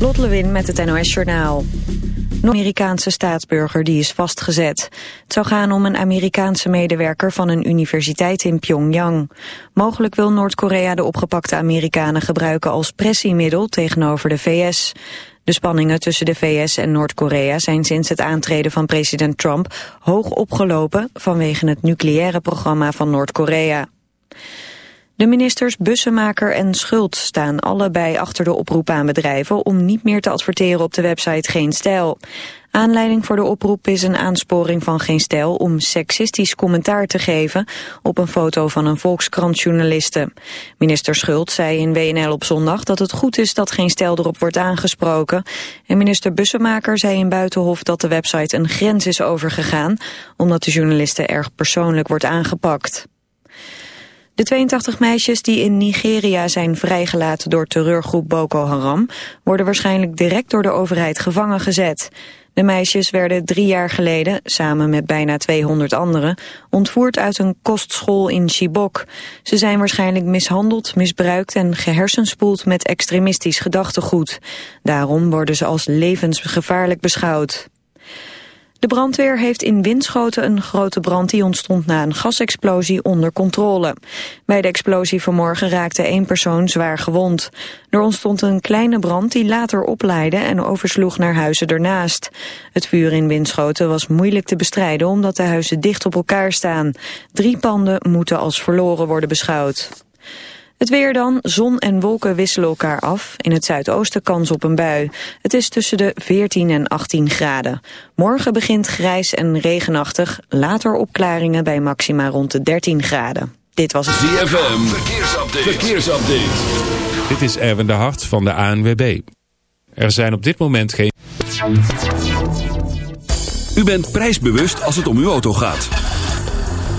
Lot Lewin met het NOS Journaal. Een Amerikaanse staatsburger die is vastgezet. Het zou gaan om een Amerikaanse medewerker van een universiteit in Pyongyang. Mogelijk wil Noord-Korea de opgepakte Amerikanen gebruiken als pressiemiddel tegenover de VS. De spanningen tussen de VS en Noord-Korea zijn sinds het aantreden van president Trump hoog opgelopen vanwege het nucleaire programma van Noord-Korea. De ministers Bussemaker en Schult staan allebei achter de oproep aan bedrijven om niet meer te adverteren op de website Geen Stijl. Aanleiding voor de oproep is een aansporing van Geen Stijl om seksistisch commentaar te geven op een foto van een Volkskrant-journaliste. Minister Schult zei in WNL op zondag dat het goed is dat Geen Stijl erop wordt aangesproken. En minister Bussemaker zei in Buitenhof dat de website een grens is overgegaan, omdat de journaliste erg persoonlijk wordt aangepakt. De 82 meisjes die in Nigeria zijn vrijgelaten door terreurgroep Boko Haram... worden waarschijnlijk direct door de overheid gevangen gezet. De meisjes werden drie jaar geleden, samen met bijna 200 anderen... ontvoerd uit een kostschool in Chibok. Ze zijn waarschijnlijk mishandeld, misbruikt en gehersenspoeld met extremistisch gedachtegoed. Daarom worden ze als levensgevaarlijk beschouwd. De brandweer heeft in Winschoten een grote brand die ontstond na een gasexplosie onder controle. Bij de explosie vanmorgen raakte één persoon zwaar gewond. Er ontstond een kleine brand die later oplaaide en oversloeg naar huizen ernaast. Het vuur in Winschoten was moeilijk te bestrijden omdat de huizen dicht op elkaar staan. Drie panden moeten als verloren worden beschouwd. Het weer dan, zon en wolken wisselen elkaar af. In het zuidoosten kans op een bui. Het is tussen de 14 en 18 graden. Morgen begint grijs en regenachtig. Later opklaringen bij maxima rond de 13 graden. Dit was het ZFM. Verkeersupdate. Verkeersupdate. Dit is Erwin de Hart van de ANWB. Er zijn op dit moment geen... U bent prijsbewust als het om uw auto gaat.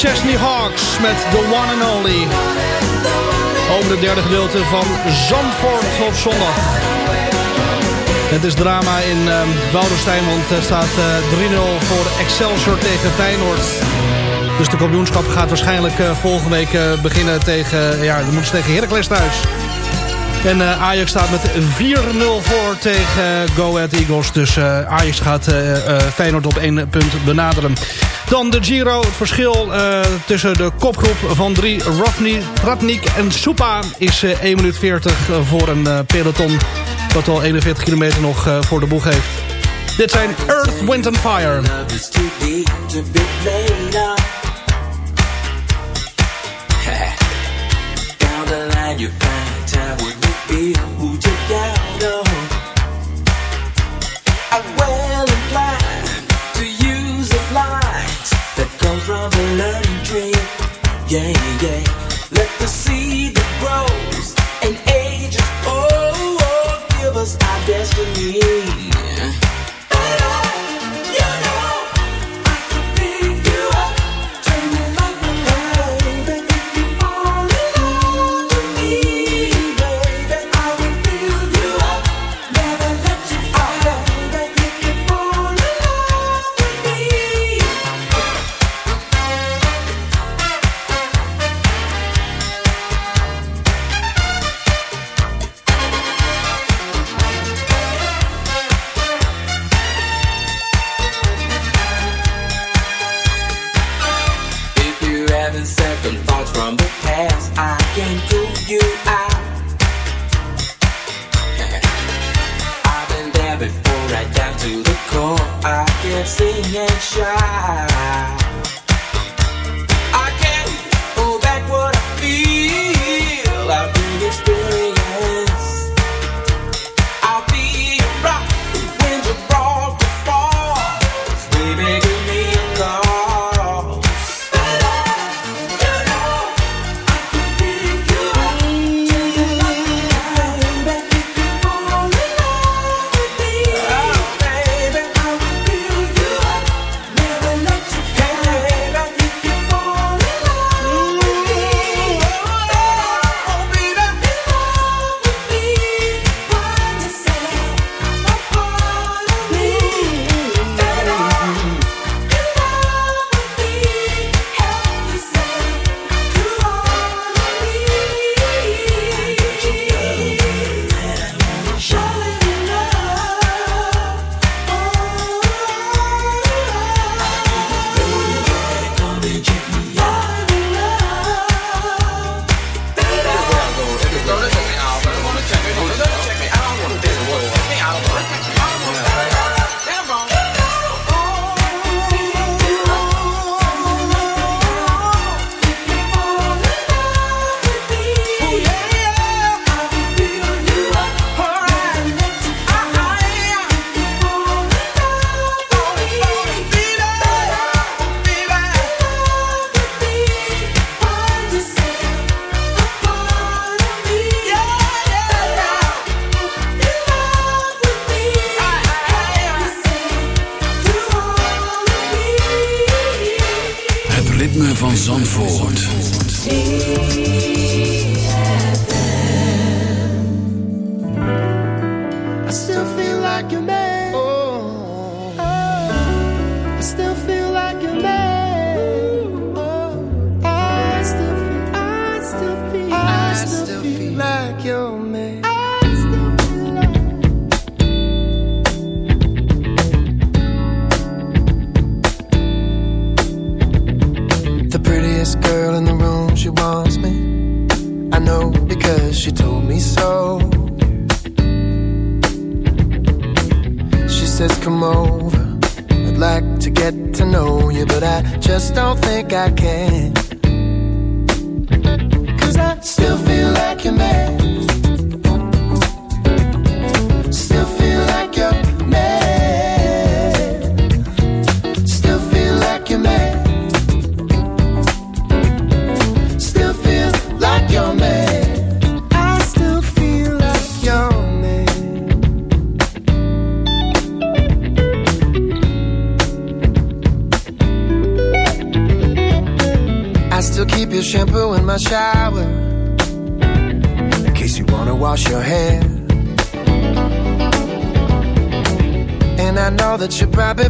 Chesney Hawks met The One and Only. Over het derde gedeelte van Zandvoort op zondag. Het is drama in um, Woudenstein, want er staat uh, 3-0 voor Excelsior tegen Feyenoord. Dus de kampioenschap gaat waarschijnlijk uh, volgende week uh, beginnen tegen, ja, dan moeten ze tegen Heracles thuis. En Ajax staat met 4-0 voor tegen uh, Go Ahead Eagles. Dus Ajax gaat Feyenoord op één punt benaderen. Dan de Giro. Het verschil tussen de kopgroep van drie, Rovny, Ratnik en Supa... is 1 minuut 40 voor een peloton dat al 41 kilometer nog voor de boeg heeft. Dit zijn Earth, Wind and Fire. from the learning tree. Yeah, yeah. Let the seed that grows and ages, oh, oh give us our destiny.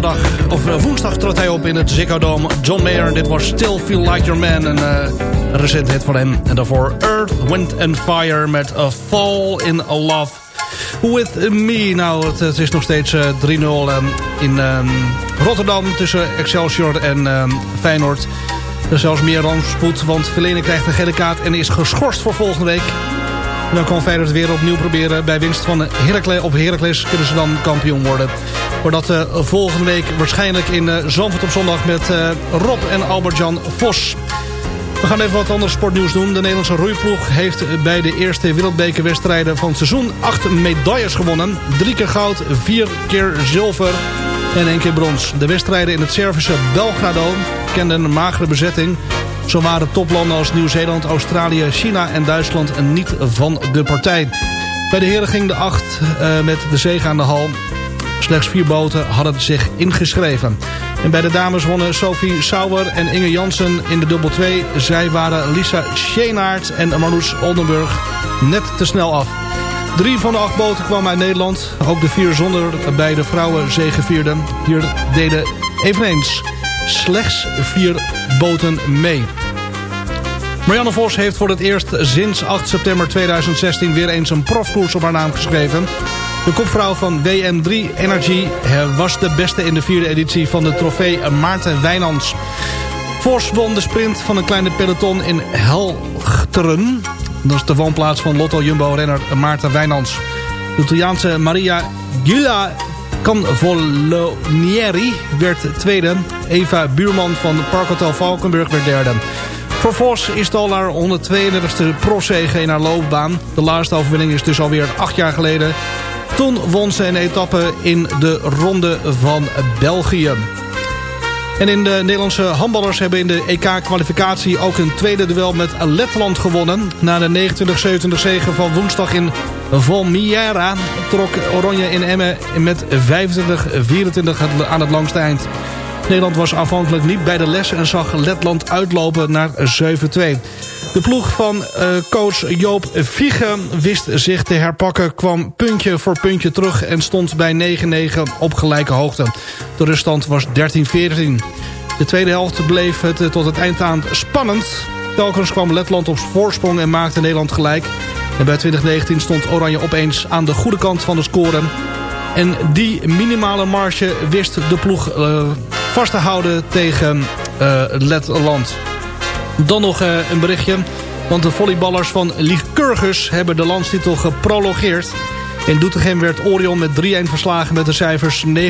Donderdag, of eh, woensdag trad hij op in het Ziggo. John Mayer, dit was Still Feel Like Your Man. Een eh, recent hit van hem. En daarvoor Earth, Wind and Fire met A Fall in Love With Me. Nou, het, is nog steeds eh, 3-0 ehm, in ehm, Rotterdam tussen Excelsior en ehm, Feyenoord. Er is zelfs meer rampspoed, want Verlenen krijgt een gele kaart en is geschorst voor volgende week. Dan kan Feyenoord weer opnieuw proberen. Bij winst van Heracles op Heracles kunnen ze dan kampioen worden. Maar dat eh, volgende week waarschijnlijk in uh, Zandvoort op zondag met eh, Rob en Albert-Jan Vos. We gaan even wat ander sportnieuws doen. De Nederlandse roeiploeg heeft bij de eerste wereldbekerwedstrijden van het seizoen acht medailles gewonnen. Drie keer goud, vier keer zilver en één keer brons. De wedstrijden in het Servische Belgrado kenden een magere bezetting. Zo waren toplanden als Nieuw-Zeeland, Australië, China en Duitsland niet van de partij. Bij de heren ging de acht uh, met de zege aan de hal. Slechts vier boten hadden zich ingeschreven. En bij de dames wonnen Sophie Sauer en Inge Jansen in de dubbel 2. Zij waren Lisa Scheenaert en Marloes Oldenburg net te snel af. Drie van de acht boten kwamen uit Nederland. Ook de vier zonder bij de vrouwen zegevierden. Hier deden eveneens slechts vier boten mee. Marianne Vos heeft voor het eerst sinds 8 september 2016 weer eens een profkoers op haar naam geschreven. De kopvrouw van WM3 Energy was de beste in de vierde editie van de trofee Maarten Wijnands. Vos won de sprint van een kleine peloton in Helchteren. Dat is de woonplaats van Lotto Jumbo-renner Maarten Wijnands. De Italiaanse Maria Gila Canvolonieri werd tweede. Eva Buurman van Parkhotel Valkenburg werd derde. Voor Vos is het al haar 132e profzege in haar loopbaan. De laatste overwinning is dus alweer acht jaar geleden. Toen won ze een etappe in de Ronde van België. En in de Nederlandse handballers hebben in de EK-kwalificatie ook een tweede duel met Letland gewonnen. Na de 29-27 zege van woensdag in Valmiera trok Oranje in Emmen met 25-24 aan het langste eind. Nederland was aanvankelijk niet bij de les en zag Letland uitlopen naar 7-2. De ploeg van uh, coach Joop Viege wist zich te herpakken... kwam puntje voor puntje terug en stond bij 9-9 op gelijke hoogte. De ruststand was 13-14. De tweede helft bleef het tot het eind aan spannend. Telkens kwam Letland op voorsprong en maakte Nederland gelijk. En bij 2019 stond Oranje opeens aan de goede kant van de score. En die minimale marge wist de ploeg uh, vast te houden tegen uh, Letland. Dan nog uh, een berichtje. Want de volleyballers van Lycurgus hebben de landstitel geprologeerd. In Doetinchem werd Orion met 3-1 verslagen met de cijfers 29-27, 25-22,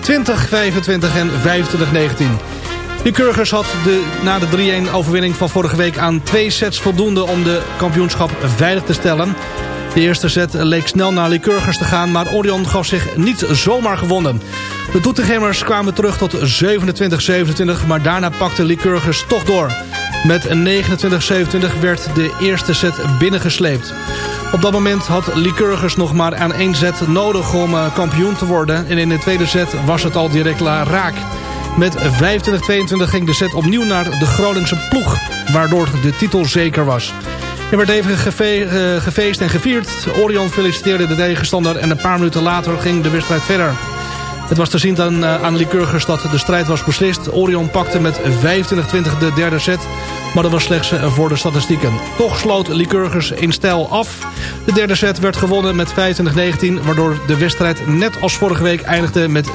20-25 en 25-19. Lycurgus had de, na de 3-1 overwinning van vorige week aan twee sets voldoende om de kampioenschap veilig te stellen. De eerste set leek snel naar Lycurgus te gaan, maar Orion gaf zich niet zomaar gewonnen. De Doetinchemmers kwamen terug tot 27-27, maar daarna pakte Lycurgus toch door. Met 29-27 werd de eerste set binnengesleept. Op dat moment had Lycurgus nog maar aan één set nodig om eh, kampioen te worden. En in de tweede set was het al direct raak. Met 25-22 ging de set opnieuw naar de Groningse ploeg, waardoor de titel zeker was. Er werd even gefe gefeest en gevierd. Orion feliciteerde de tegenstander en een paar minuten later ging de wedstrijd verder. Het was te zien aan, uh, aan Lycurgus dat de strijd was beslist. Orion pakte met 25-20 de derde set, maar dat was slechts uh, voor de statistieken. Toch sloot Lycurgus in stijl af. De derde set werd gewonnen met 25-19, waardoor de wedstrijd net als vorige week eindigde met 3-1.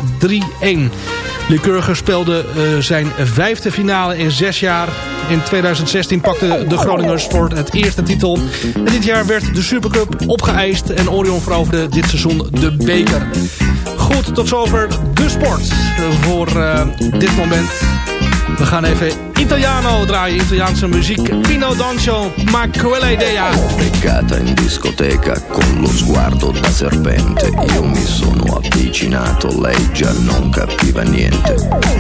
Lycurgus speelde uh, zijn vijfde finale in zes jaar. In 2016 pakte de Groningers voor het eerste titel. En dit jaar werd de Supercup opgeëist en Orion veroverde dit seizoen de beker. Goed, tot zover de sport voor uh, dit moment. We gaan even Italiano draaien, Italiaanse muziek. Pino Dancio, ma quella idea. Beccata in discoteca con lo sguardo da serpente. Io mi sono avvicinato, lei già non capiva niente.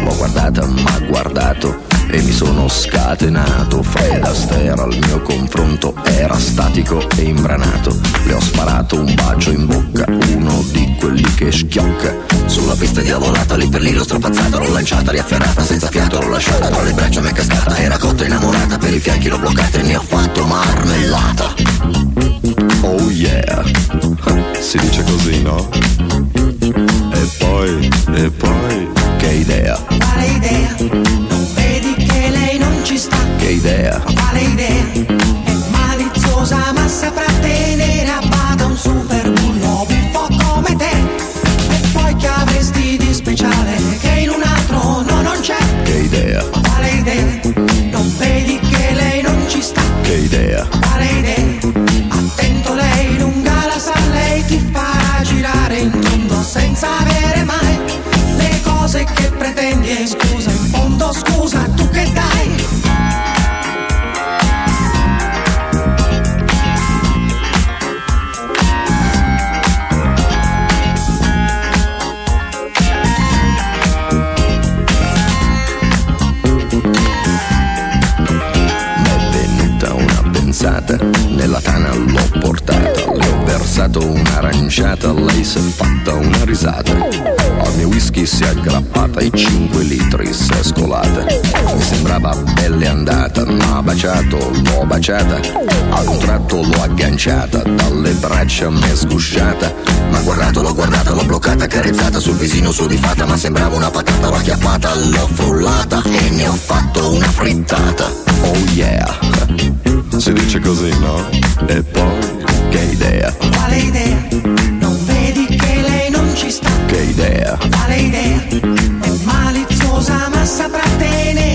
L'ho guardata, ma guardato e mi sono scatenato. Fred Astaire al mio confronto era statico e imbranato. Le ho sparato un bacio in bocca, uno di quelli che schiocca. Sulla pista diavolata, lì per lì l'ho strappazzata, l'ho lanciata, riafferrata, senza fiato l'ho lasciata, tra le braccia è cascata, era cotta innamorata, per i fianchi l'ho bloccata e ne ho fatto marmellata. Oh yeah, si dice così, no? L'ho baciata, ad un tratto l'ho agganciata, dalle braccia mi è sgusciata. Ma guardato, l'ho guardata, l'ho bloccata, carezzata sul visino su di fata, ma sembrava una patata, l'ho acchiappata, l'ho frullata e ne ho fatto una frittata. Oh yeah, si dice così, no? E poi, che idea, Quale idea? Non vedi che lei non ci sta? che idea, Quale idea? È maliziosa ma saprà tenere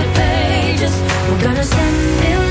We're gonna send it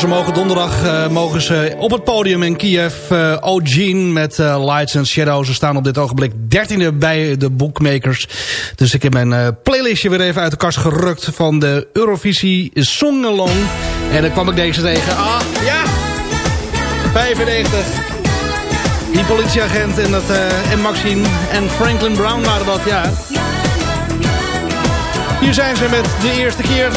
ze mogen donderdag uh, mogen ze op het podium in Kiev. Uh, met uh, Lights and Shadows. Ze staan op dit ogenblik dertiende bij de bookmakers. Dus ik heb mijn playlistje weer even uit de kast gerukt van de Eurovisie Songalong. En dan kwam ik deze tegen. Ah, ja! 95. Die politieagent en, dat, en Maxine en Franklin Brown waren dat, ja. Hier zijn ze met de eerste keer...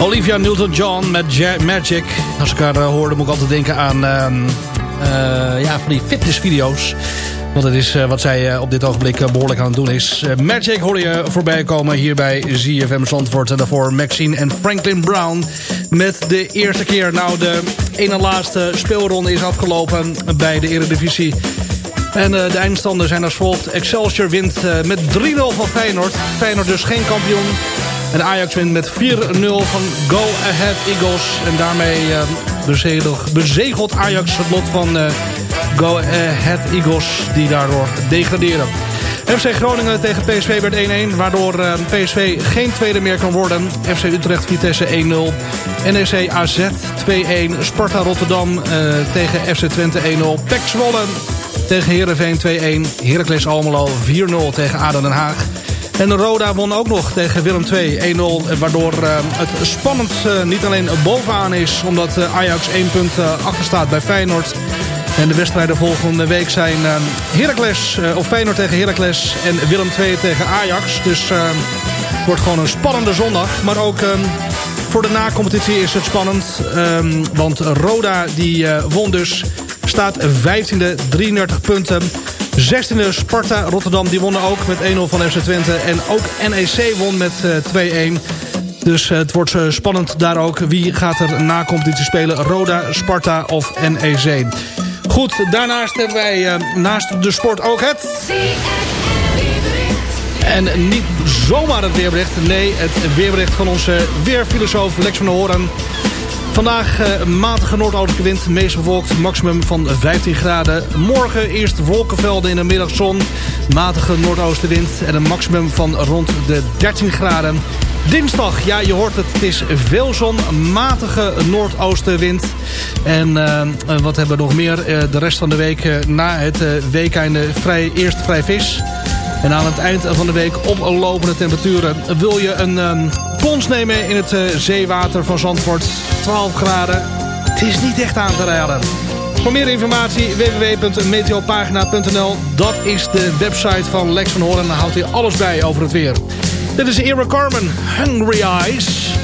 Olivia Newton-John met Magic. Als ik haar uh, hoorde moet ik altijd denken aan uh, uh, ja, van die fitnessvideo's. Want dat is uh, wat zij op dit ogenblik behoorlijk aan het doen is. Magic hoor je voorbij komen hier bij ZFM Zandvoort. En daarvoor Maxine en Franklin Brown met de eerste keer. Nou, de ene laatste speelronde is afgelopen bij de Eredivisie. En de eindstanden zijn als volgt. Excelsior wint met 3-0 van Feyenoord. Feyenoord dus geen kampioen. En Ajax wint met 4-0 van Go Ahead Eagles. En daarmee uh, bezegelt, bezegelt Ajax het lot van Go Ahead Eagles. Die daardoor degraderen. FC Groningen tegen PSV werd 1-1. Waardoor PSV geen tweede meer kan worden. FC Utrecht Vitesse 1-0. NEC AZ 2-1. Sparta Rotterdam tegen FC Twente 1-0. PEC Zwolle tegen Heerenveen 2-1. Heracles Almelo 4-0 tegen ADO Den Haag. En Roda won ook nog tegen Willem 2 1-0. Waardoor uh, het spannend uh, niet alleen bovenaan is. Omdat uh, Ajax 1 punt achter staat bij Feyenoord. En de wedstrijden volgende week zijn Heracles, of Feyenoord tegen Heracles. En Willem 2 tegen Ajax. Dus het wordt gewoon een spannende zondag. Maar ook voor de na-competitie is het spannend. Um, want Roda die won dus staat 15e, 33 punten. 16e Sparta Rotterdam, die wonnen ook met 1-0 van FC Twente. En ook NEC won met uh, 2-1. Dus uh, het wordt uh, spannend daar ook. Wie gaat er na competitie spelen? Roda, Sparta of NEC? Goed, daarnaast hebben wij naast de sport ook het... En niet zomaar het weerbericht. Nee, het weerbericht van onze weerfilosoof Lex van der Hoorn. Vandaag uh, matige noordoostelijke wind, meest bewolkt, maximum van 15 graden. Morgen eerst wolkenvelden in de middagzon, matige noordoostenwind en een maximum van rond de 13 graden. Dinsdag, ja je hoort het, het is veel zon, matige noordoostenwind. En uh, wat hebben we nog meer? Uh, de rest van de week na het weekeinde vrij, eerst vrij vis... En aan het eind van de week oplopende temperaturen. Wil je een um, pons nemen in het uh, zeewater van Zandvoort? 12 graden. Het is niet echt aan te raden. Voor meer informatie www.meteopagina.nl. Dat is de website van Lex van Hoorn. Dan houdt hij alles bij over het weer. Dit is Era Carmen, Hungry Eyes.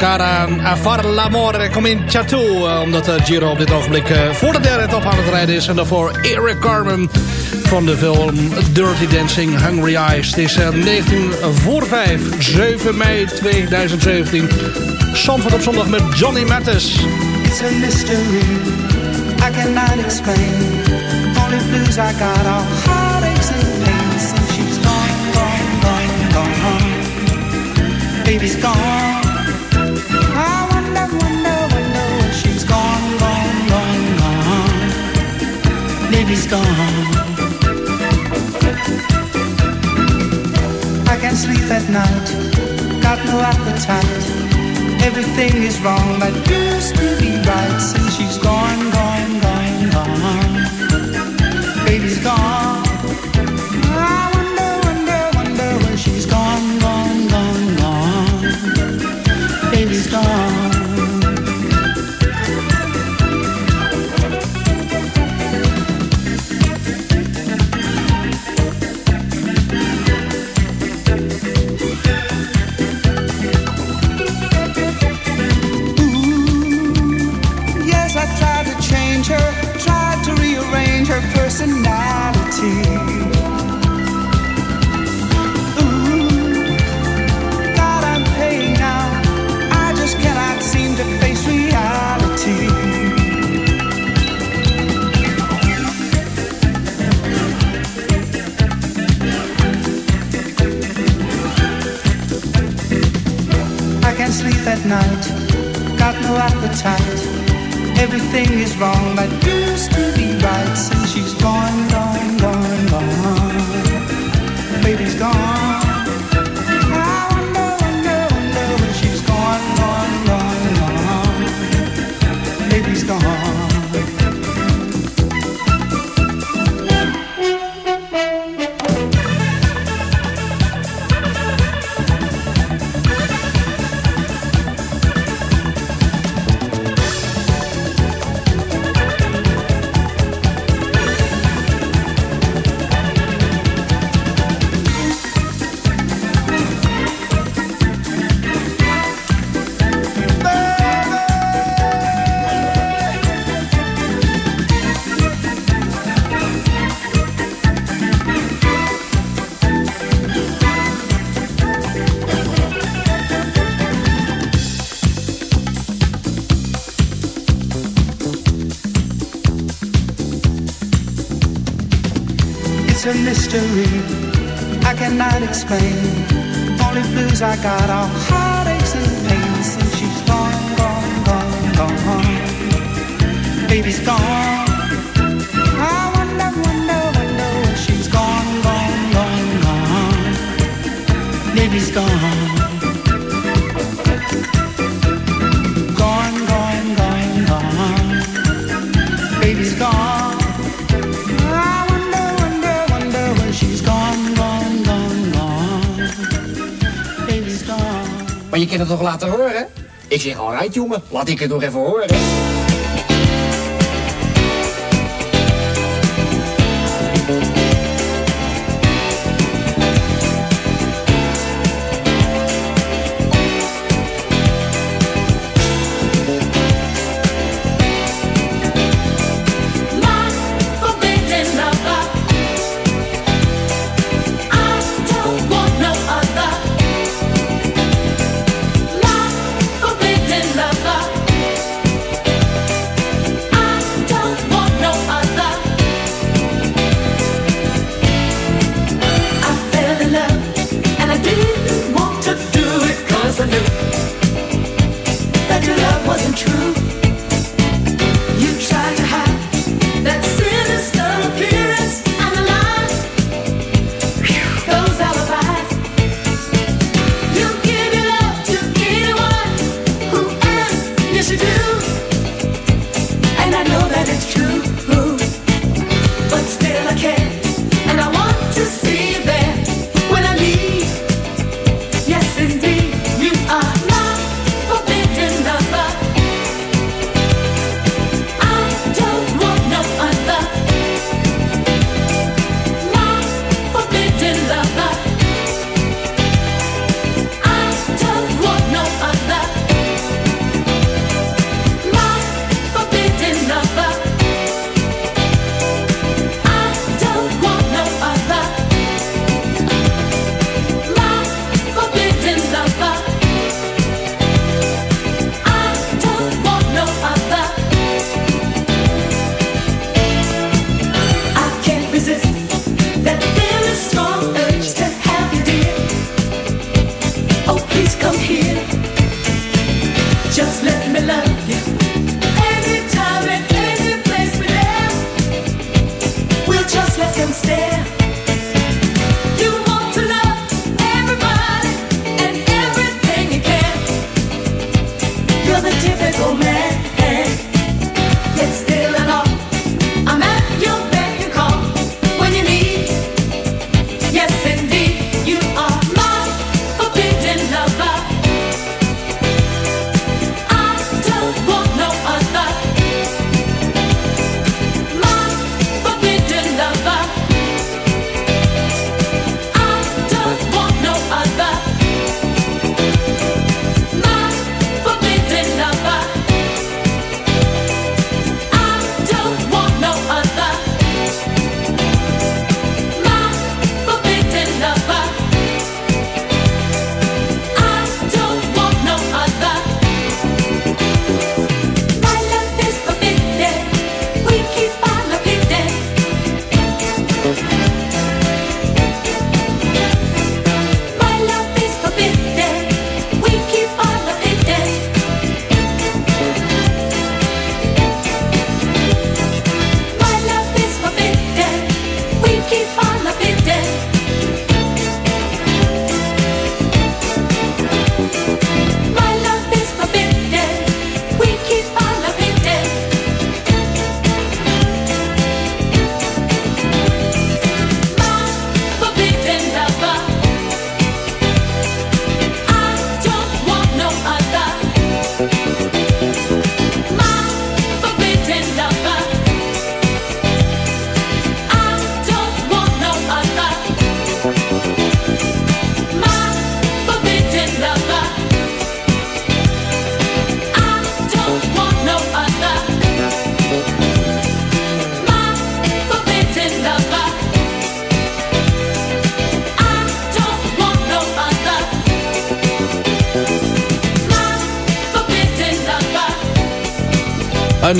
cara a far l'amore in chatu, eh, Omdat eh, Giro op dit ogenblik eh, voor de derde top aan het rijden is. En daarvoor Eric Carmen van de film Dirty Dancing Hungry Eyes. Het is 19 voor 5, 7 mei 2017. Zandvoort op zondag met Johnny Mattis. It's a mystery I cannot explain. Only blues I got everything is wrong that used to be right. I got Jongen, laat ik het nog even horen.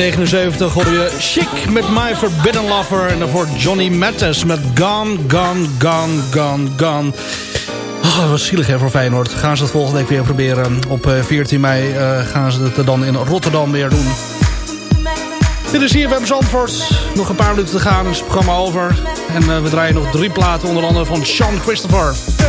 1979 hoorde je Chic met My Forbidden Lover. En daarvoor Johnny Mattes met Gone, Gone, Gone, Gone, Gone. Ah, oh, wat zielig hè voor Feyenoord. Gaan ze het volgende week weer proberen. Op eh, 14 mei eh, gaan ze het dan in Rotterdam weer doen. Dit is hier bij Zandvoort. Nog een paar minuten te gaan. Is het programma over. En eh, we draaien nog drie platen. Onder andere van Sean Christopher.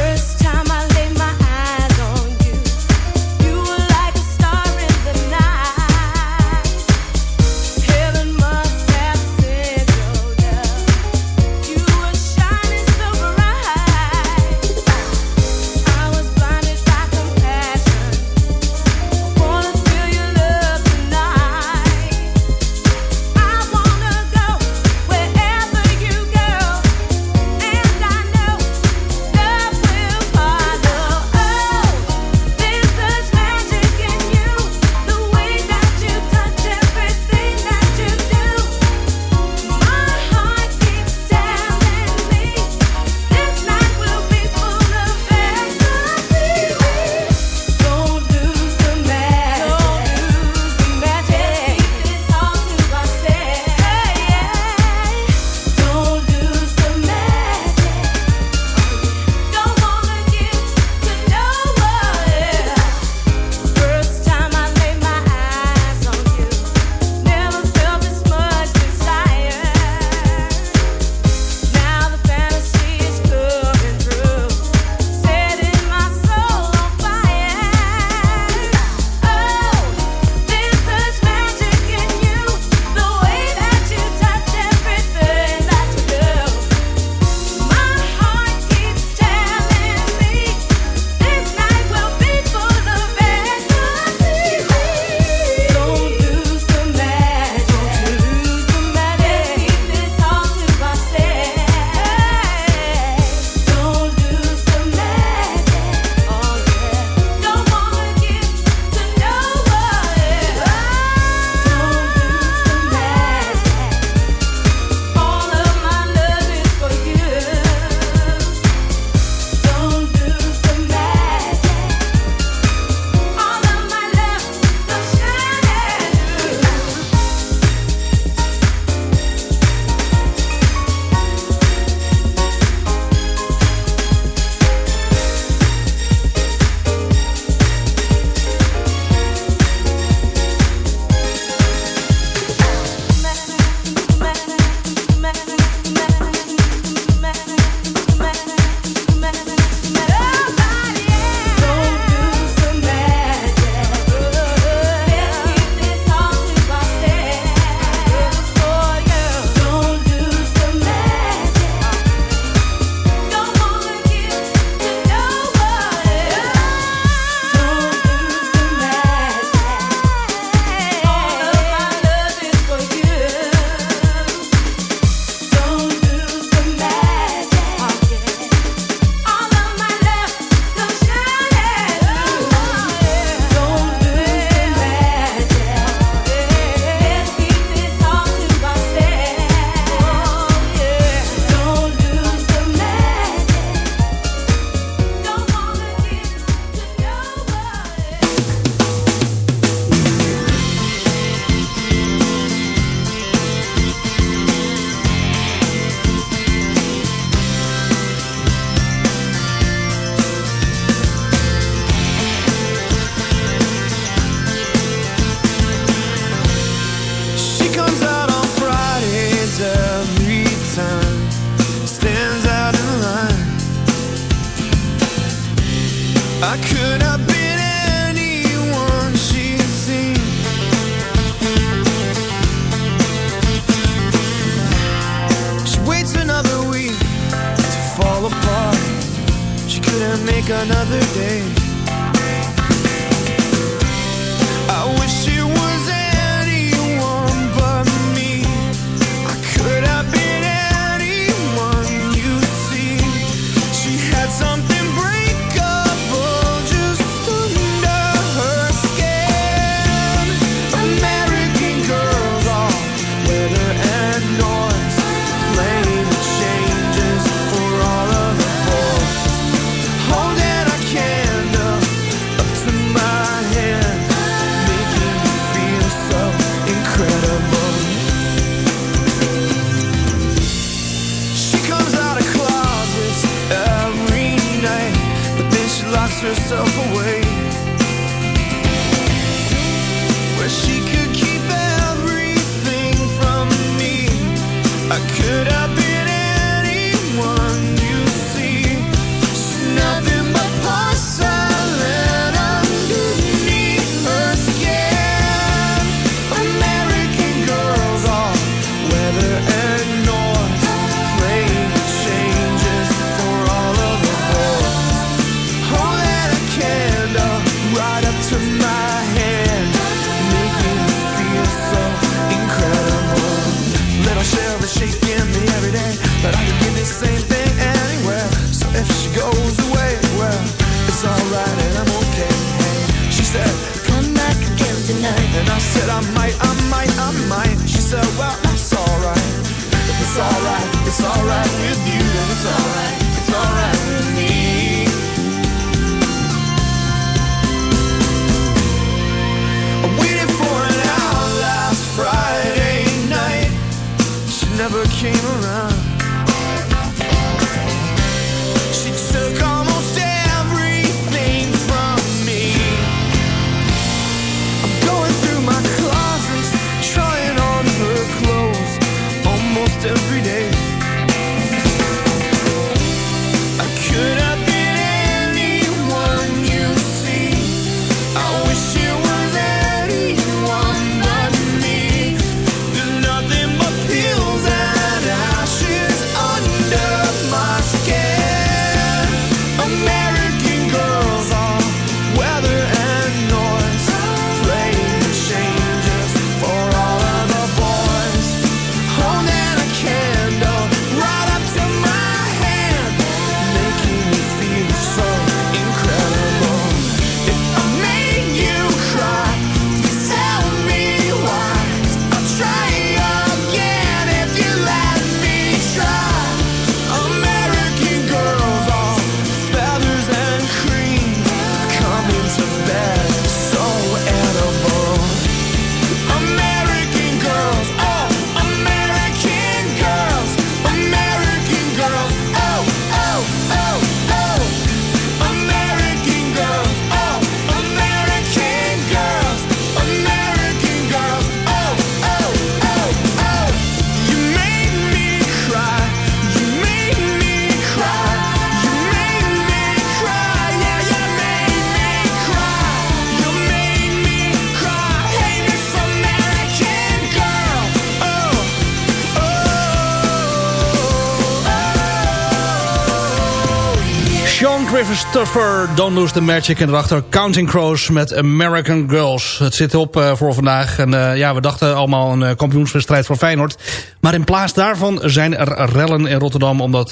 Christopher, Don't Lose the Magic. En daarachter Counting Crows met American Girls. Het zit op uh, voor vandaag. En uh, ja, we dachten allemaal een uh, kampioenswedstrijd voor Feyenoord. Maar in plaats daarvan zijn er rellen in Rotterdam... omdat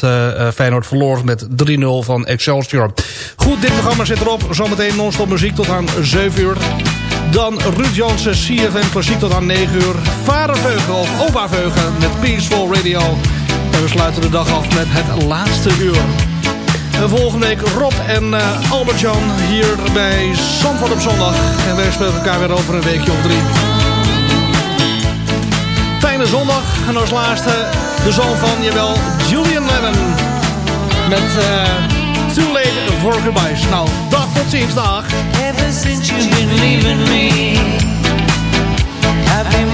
Feyenoord verloor met 3-0 van Excelsior. Goed, dit programma zit erop. Zometeen non-stop muziek tot aan 7 uur. Dan Ruud Jansen, CFM Klassiek tot aan 9 uur. Vader Veugen of Opa Veugen met Peaceful Radio. En we sluiten de dag af met het laatste uur. En volgende week Rob en uh, Albert-Jan hier bij Zandvoort op zondag. En wij spelen elkaar weer over een weekje of drie. Fijne zondag. En als laatste de zoon van, jawel, Julian Lennon. Met uh, Too Late for Goodbyes. Nou, dag tot ziens, dag. Ever since you've been leaving me I've been